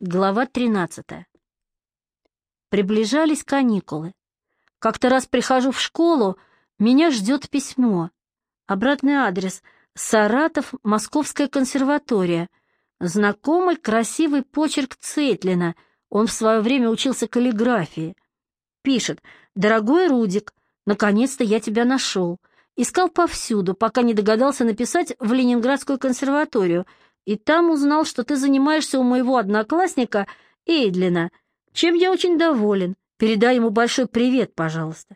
Глава 13. Приближались каникулы. Как-то раз прихожу в школу, меня ждет письмо. Обратный адрес — Саратов, Московская консерватория. Знакомый красивый почерк Цетлина. Он в свое время учился каллиграфии. Пишет «Дорогой Рудик, наконец-то я тебя нашел. Искал повсюду, пока не догадался написать в Ленинградскую консерваторию — и там узнал, что ты занимаешься у моего одноклассника Эйдлина, чем я очень доволен. Передай ему большой привет, пожалуйста.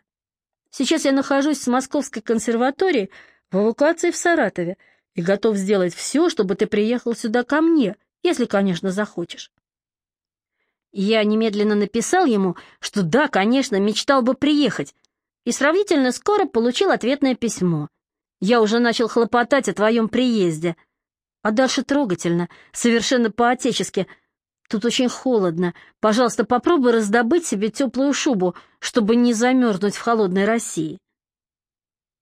Сейчас я нахожусь в Московской консерватории в эвакуации в Саратове и готов сделать все, чтобы ты приехал сюда ко мне, если, конечно, захочешь. Я немедленно написал ему, что да, конечно, мечтал бы приехать, и сравнительно скоро получил ответное письмо. Я уже начал хлопотать о твоем приезде — а дальше трогательно, совершенно по-отечески. Тут очень холодно. Пожалуйста, попробуй раздобыть себе теплую шубу, чтобы не замерзнуть в холодной России.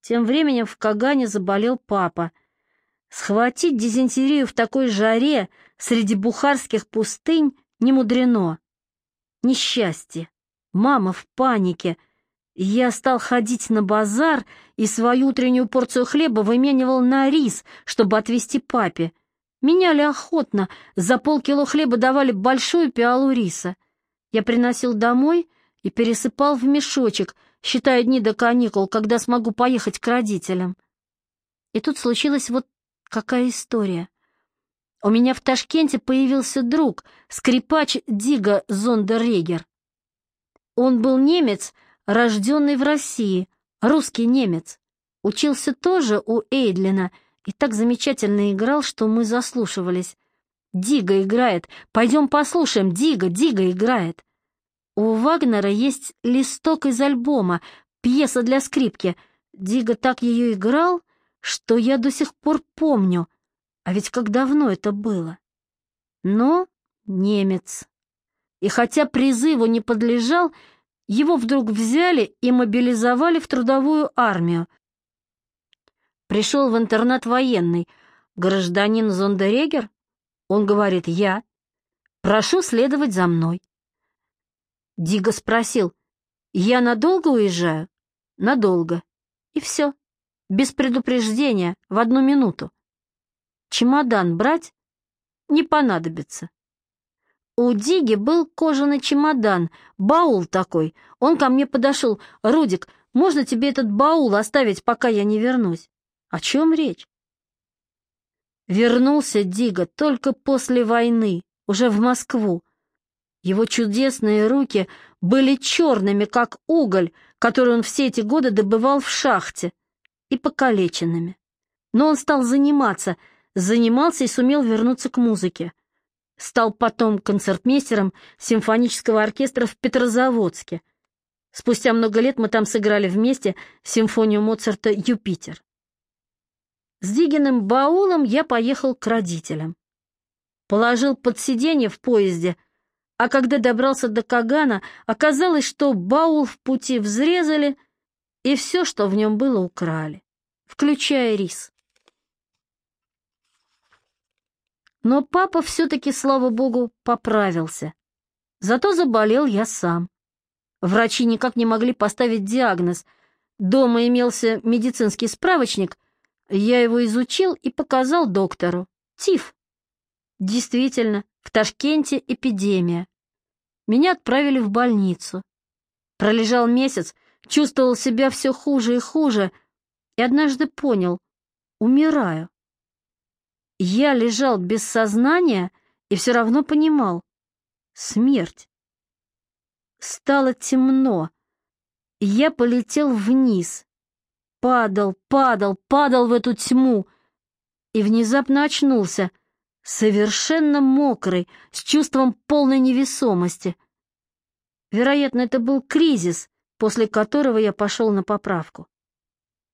Тем временем в Кагане заболел папа. Схватить дизентерию в такой жаре среди бухарских пустынь не мудрено. Несчастье. Мама в панике. Я стал ходить на базар и свою утреннюю порцию хлеба выменивал на рис, чтобы отвезти папе. Меняли охотно, за полкило хлеба давали большую пиалу риса. Я приносил домой и пересыпал в мешочек, считая дни до каникул, когда смогу поехать к родителям. И тут случилась вот какая история. У меня в Ташкенте появился друг, скрипач Дига Зондеррегер. Он был немец, рожденный в России, русский немец. Учился тоже у Эйдлина и так замечательно играл, что мы заслушивались. «Дига играет! Пойдем послушаем! Дига, Дига играет!» У Вагнера есть листок из альбома, пьеса для скрипки. Дига так ее играл, что я до сих пор помню. А ведь как давно это было. Но немец. И хотя призыву не подлежал, его вдруг взяли и мобилизовали в трудовую армию. Пришел в интернат военный. Гражданин Зондерегер? Он говорит, я. Прошу следовать за мной. Дига спросил, я надолго уезжаю? Надолго. И все. Без предупреждения, в одну минуту. Чемодан брать? Не понадобится. У Диги был кожаный чемодан, баул такой. Он ко мне подошел. «Рудик, можно тебе этот баул оставить, пока я не вернусь?» О чем речь? Вернулся Дига только после войны, уже в Москву. Его чудесные руки были черными, как уголь, который он все эти годы добывал в шахте, и покалеченными. Но он стал заниматься, занимался и сумел вернуться к музыке. Стал потом концертмейстером симфонического оркестра в Петрозаводске. Спустя много лет мы там сыграли вместе симфонию Моцарта «Юпитер». С Дигиным баулом я поехал к родителям. Положил под сиденье в поезде, а когда добрался до Кагана, оказалось, что баул в пути взрезали, и все, что в нем было, украли, включая рис. Но папа все-таки, слава богу, поправился. Зато заболел я сам. Врачи никак не могли поставить диагноз. Дома имелся медицинский справочник — я его изучил и показал доктору. Тиф. Действительно, в Ташкенте эпидемия. Меня отправили в больницу. Пролежал месяц, чувствовал себя все хуже и хуже, и однажды понял — умираю. Я лежал без сознания и все равно понимал — смерть. Стало темно, я полетел вниз, падал, падал, падал в эту тьму и внезапно очнулся, совершенно мокрый, с чувством полной невесомости. Вероятно, это был кризис, после которого я пошел на поправку.